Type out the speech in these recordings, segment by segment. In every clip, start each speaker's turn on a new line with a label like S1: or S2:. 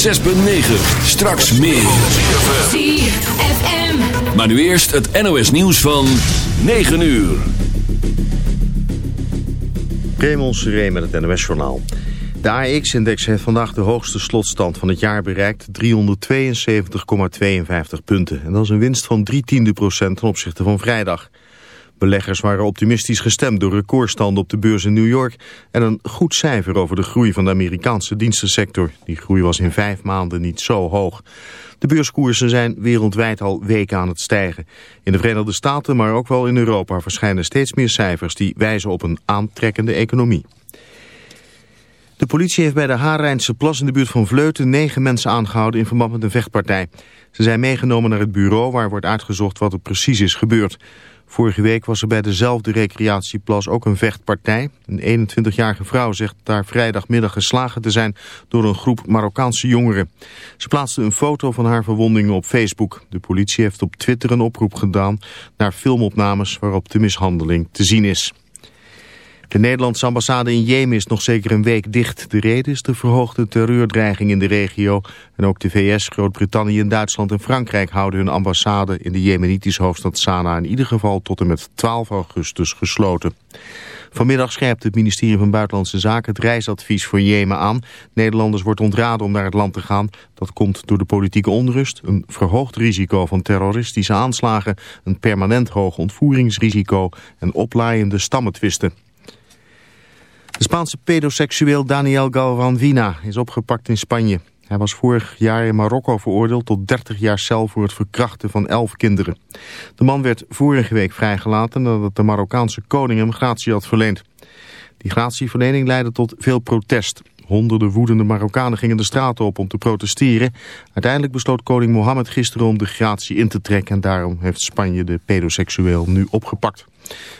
S1: 106.9. Straks meer.
S2: ZFM.
S1: Maar nu eerst het NOS nieuws van 9 uur.
S3: Raymond Seré met het NOS-journaal. De AX-index heeft vandaag de hoogste slotstand van het jaar bereikt, 372,52 punten. En dat is een winst van 3 tiende procent ten opzichte van vrijdag. Beleggers waren optimistisch gestemd door recordstanden op de beurs in New York... en een goed cijfer over de groei van de Amerikaanse dienstensector. Die groei was in vijf maanden niet zo hoog. De beurskoersen zijn wereldwijd al weken aan het stijgen. In de Verenigde Staten, maar ook wel in Europa... verschijnen steeds meer cijfers die wijzen op een aantrekkende economie. De politie heeft bij de Haarrijnse plas in de buurt van Vleuten negen mensen aangehouden in verband met een vechtpartij. Ze zijn meegenomen naar het bureau waar wordt uitgezocht wat er precies is gebeurd. Vorige week was er bij dezelfde recreatieplas ook een vechtpartij. Een 21-jarige vrouw zegt daar vrijdagmiddag geslagen te zijn door een groep Marokkaanse jongeren. Ze plaatste een foto van haar verwondingen op Facebook. De politie heeft op Twitter een oproep gedaan naar filmopnames waarop de mishandeling te zien is. De Nederlandse ambassade in Jemen is nog zeker een week dicht. De reden is de verhoogde terreurdreiging in de regio. En ook de VS, Groot-Brittannië, Duitsland en Frankrijk houden hun ambassade in de jemenitische hoofdstad Sanaa in ieder geval tot en met 12 augustus gesloten. Vanmiddag scherpt het ministerie van Buitenlandse Zaken het reisadvies voor Jemen aan. Nederlanders wordt ontraden om naar het land te gaan. Dat komt door de politieke onrust, een verhoogd risico van terroristische aanslagen, een permanent hoog ontvoeringsrisico en oplaaiende stammetwisten. De Spaanse pedoseksueel Daniel Galvanvina is opgepakt in Spanje. Hij was vorig jaar in Marokko veroordeeld tot 30 jaar cel voor het verkrachten van 11 kinderen. De man werd vorige week vrijgelaten nadat de Marokkaanse koning hem gratie had verleend. Die gratieverlening leidde tot veel protest. Honderden woedende Marokkanen gingen de straten op om te protesteren. Uiteindelijk besloot koning Mohammed gisteren om de gratie in te trekken... en daarom heeft Spanje de pedoseksueel nu opgepakt.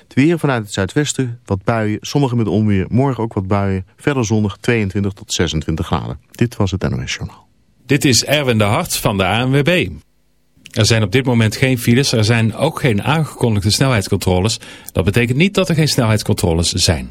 S3: Het weer vanuit het zuidwesten, wat buien, sommige met onweer, morgen ook wat buien. Verder zonnig 22 tot 26 graden. Dit was het NOS Journaal.
S4: Dit is Erwin de Hart van de ANWB. Er zijn op dit moment geen files, er zijn ook geen aangekondigde snelheidscontroles. Dat betekent niet dat er geen snelheidscontroles zijn.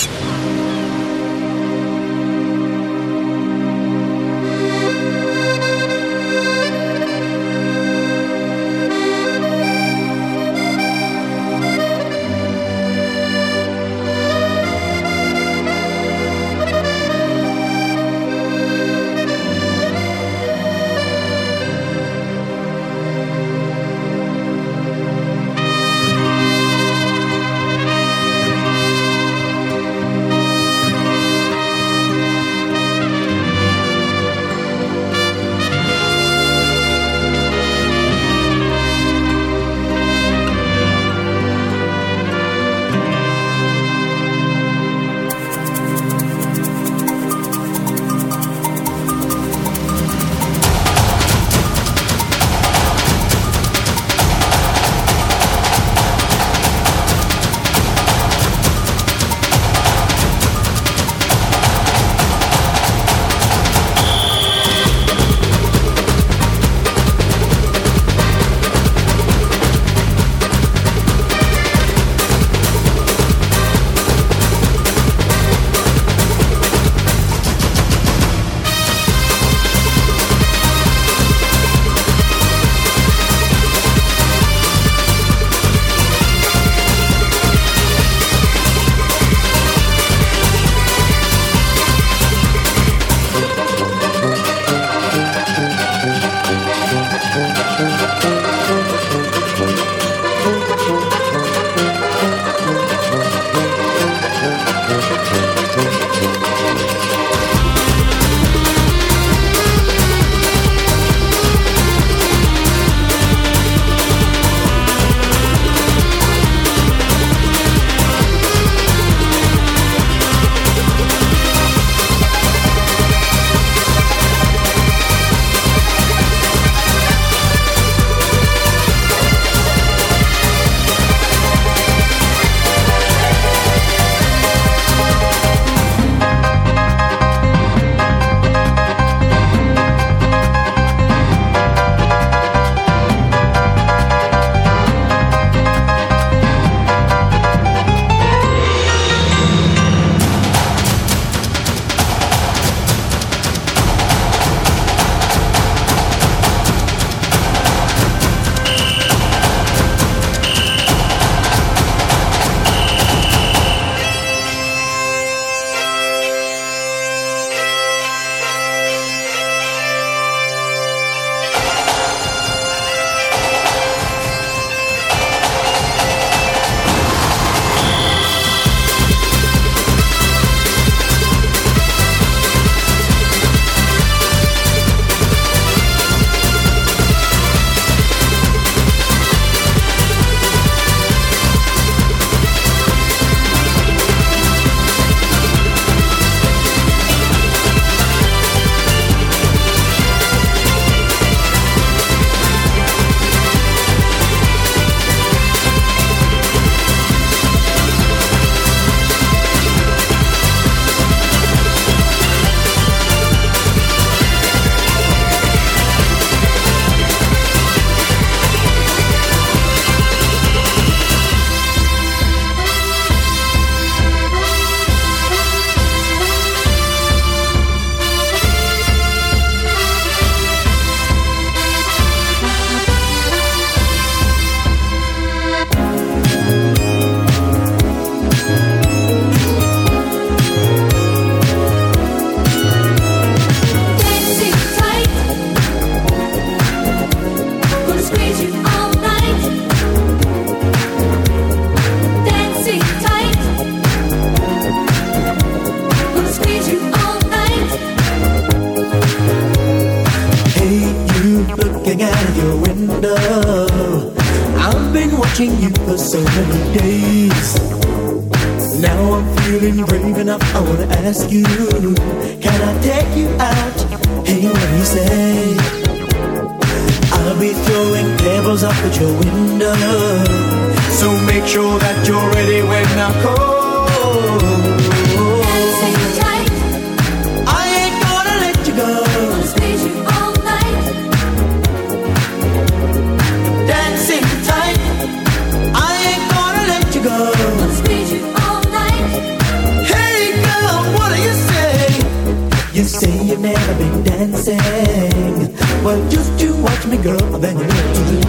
S5: than you meant to do.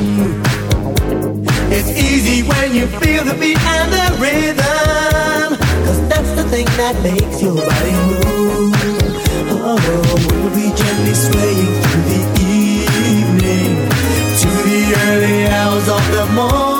S5: It's easy when you feel the beat and the rhythm, cause that's the thing that makes your body move. Oh, we'll be gently swaying through the evening to the early hours of the morning.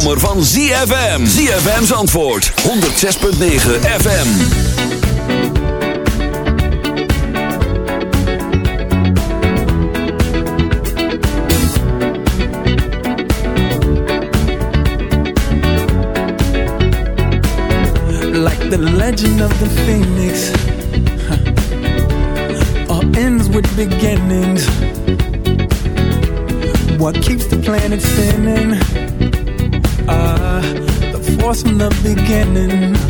S1: zomer van ZFM. ZFM's antwoord. 106.9 FM.
S6: Like the legend of the phoenix. Huh. All ends with beginnings. What keeps the planet spinning? from the beginning.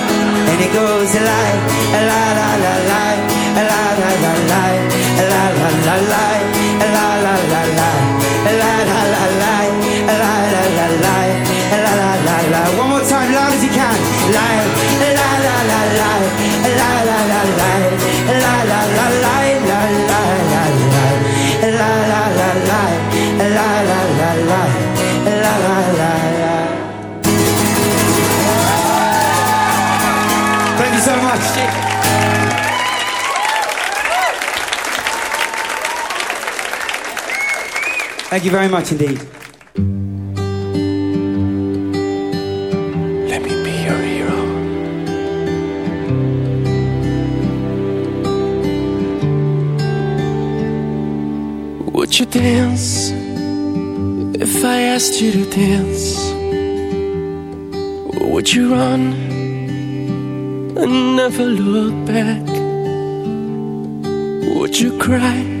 S7: And it goes a la a la la la la a la la la la la la la la la la la la Thank you very much indeed.
S8: Let me be your hero. Would you dance if I asked you to dance? Would you run and never look back? Would you cry?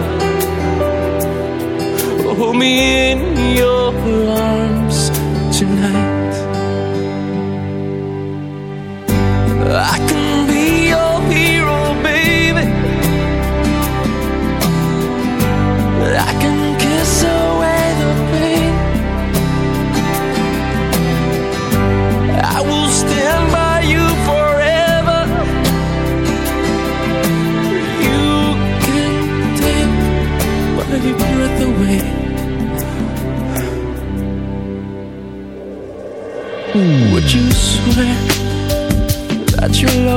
S8: pull me in your arms.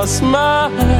S8: your
S9: smile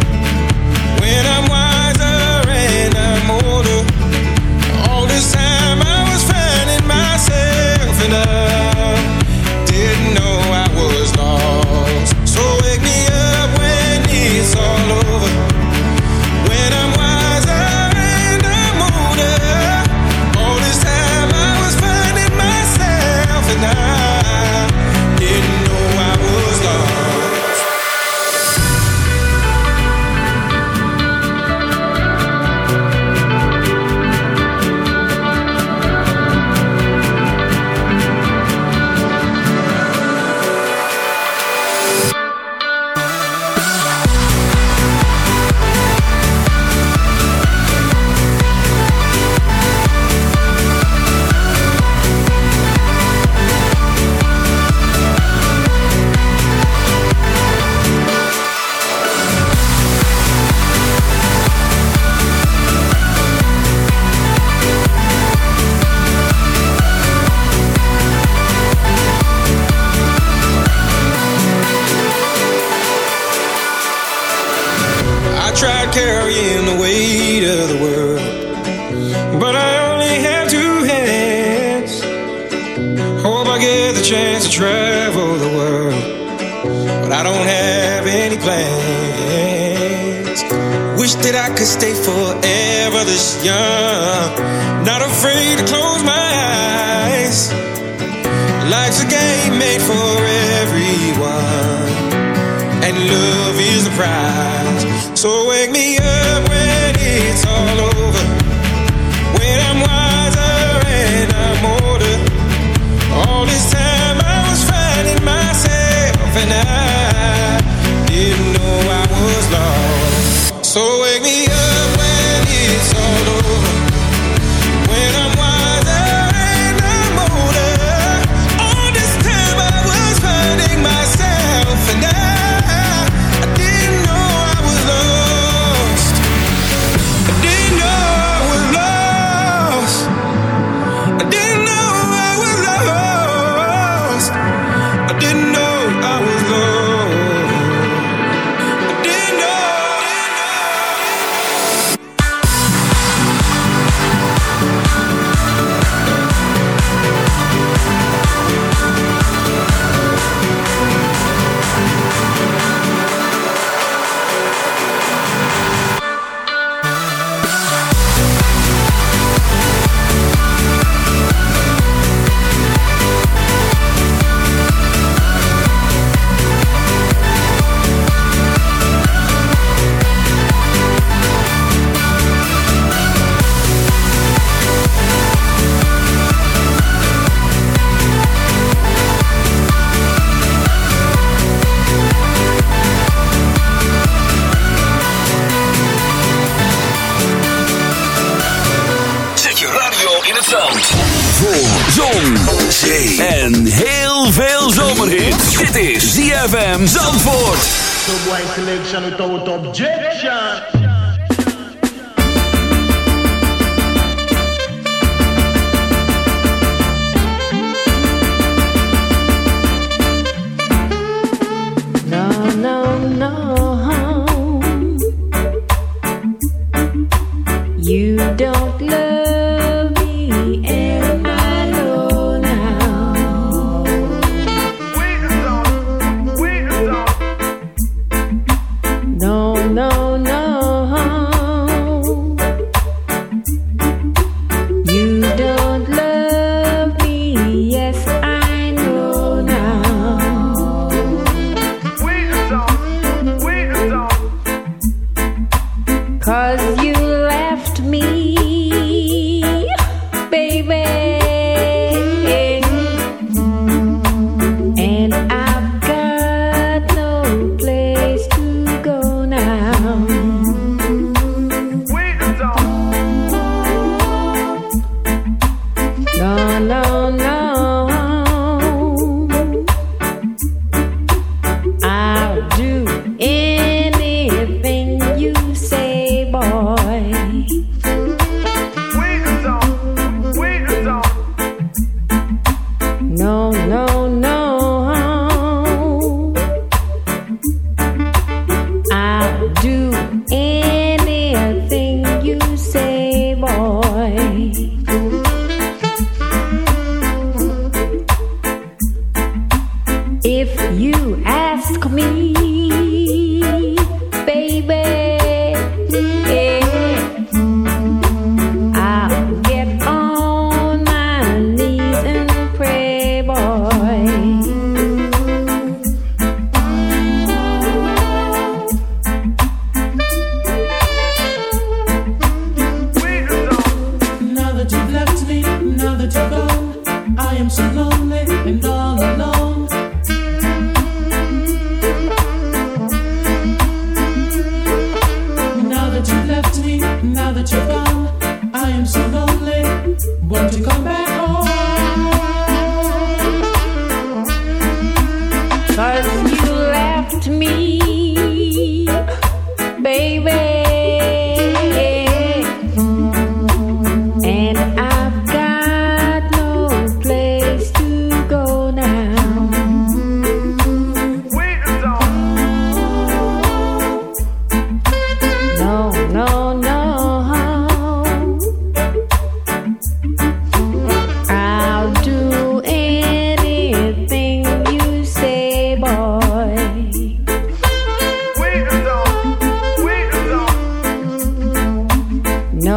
S10: Selection without objection.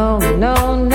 S11: no, no, no.